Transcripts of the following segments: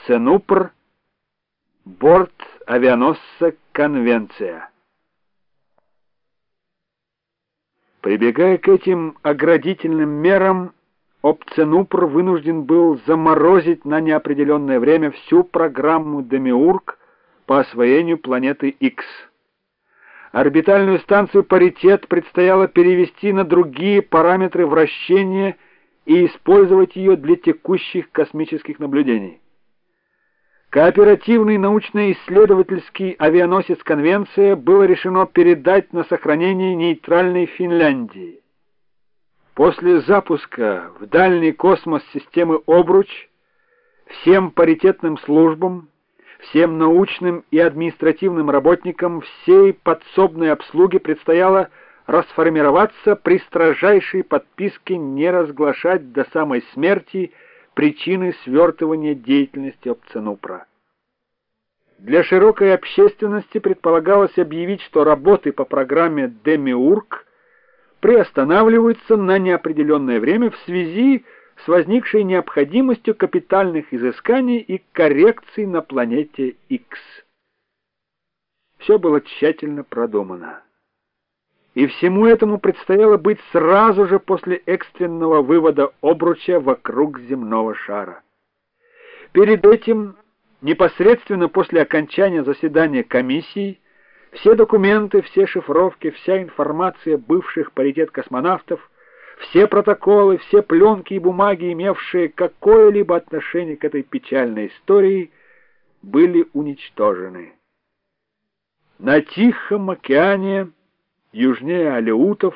Обценупр, борт авианосца «Конвенция». Прибегая к этим оградительным мерам, Обценупр вынужден был заморозить на неопределенное время всю программу Демиург по освоению планеты X. Орбитальную станцию «Паритет» предстояло перевести на другие параметры вращения и использовать ее для текущих космических наблюдений. Кооперативный научно-исследовательский авианосец «Конвенция» было решено передать на сохранение нейтральной Финляндии. После запуска в дальний космос системы «Обруч» всем паритетным службам, всем научным и административным работникам всей подсобной обслуги предстояло расформироваться при строжайшей подписке не разглашать до самой смерти причины свертывания деятельности Опценупра. Для широкой общественности предполагалось объявить, что работы по программе «Демиург» приостанавливаются на неопределенное время в связи с возникшей необходимостью капитальных изысканий и коррекций на планете X. Все было тщательно продумано. И всему этому предстояло быть сразу же после экстренного вывода обруча вокруг земного шара. Перед этим, непосредственно после окончания заседания комиссии, все документы, все шифровки, вся информация бывших паритет космонавтов, все протоколы, все пленки и бумаги, имевшие какое-либо отношение к этой печальной истории, были уничтожены. На Тихом океане южнее Алеутов,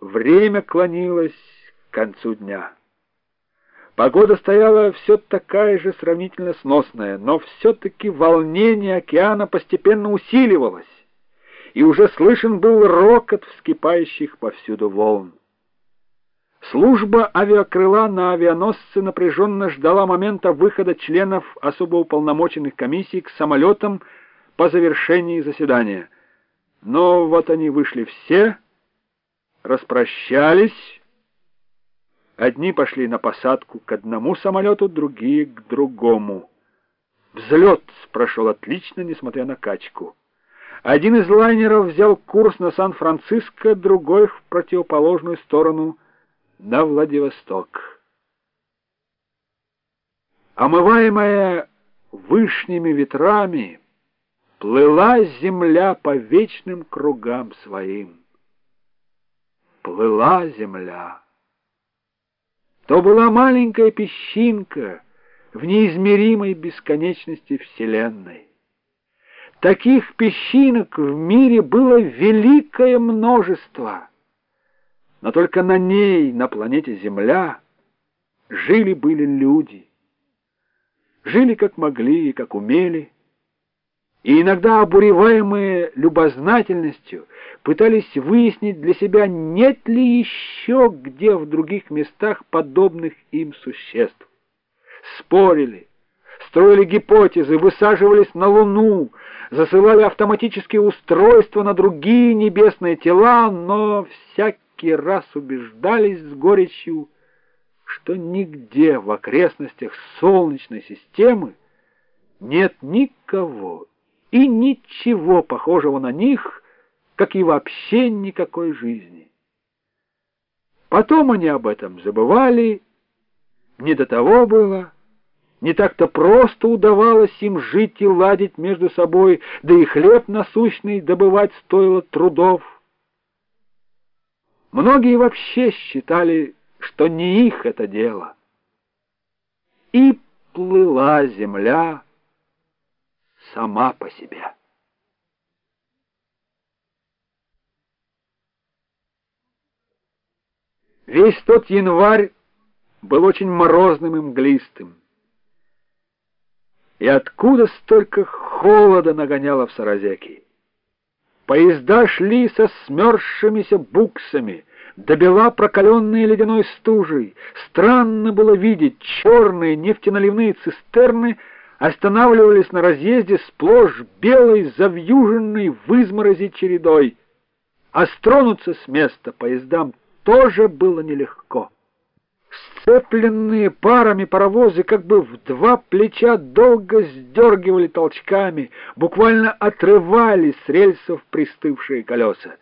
время клонилось к концу дня. Погода стояла все такая же сравнительно сносная, но все-таки волнение океана постепенно усиливалось, и уже слышен был рокот вскипающих повсюду волн. Служба авиакрыла на авианосце напряженно ждала момента выхода членов особо уполномоченных комиссий к самолетам по завершении заседания — но вот они вышли все, распрощались. Одни пошли на посадку к одному самолету, другие к другому. Взлет прошел отлично, несмотря на качку. Один из лайнеров взял курс на Сан-Франциско, другой в противоположную сторону, на Владивосток. Омываемая вышними ветрами, Плыла земля по вечным кругам своим. Плыла земля. То была маленькая песчинка в неизмеримой бесконечности Вселенной. Таких песчинок в мире было великое множество, но только на ней, на планете Земля, жили-были люди. Жили как могли и как умели, и иногда обуреваемые любознательностью пытались выяснить для себя, нет ли еще где в других местах подобных им существ. Спорили, строили гипотезы, высаживались на Луну, засылали автоматические устройства на другие небесные тела, но всякий раз убеждались с горечью, что нигде в окрестностях Солнечной системы нет никого и ничего похожего на них, как и вообще никакой жизни. Потом они об этом забывали, не до того было, не так-то просто удавалось им жить и ладить между собой, да и хлеб насущный добывать стоило трудов. Многие вообще считали, что не их это дело. И плыла земля, сама по себе. Весь тот январь был очень морозным и мглистым. И откуда столько холода нагоняло в Саразеки? Поезда шли со смерзшимися буксами, добела прокаленные ледяной стужей. Странно было видеть черные нефтеналивные цистерны — останавливались на разъезде сплошь белой, завьюженной в изморози чередой, а стронуться с места поездам тоже было нелегко. Сцепленные парами паровозы как бы в два плеча долго сдергивали толчками, буквально отрывали с рельсов пристывшие колеса.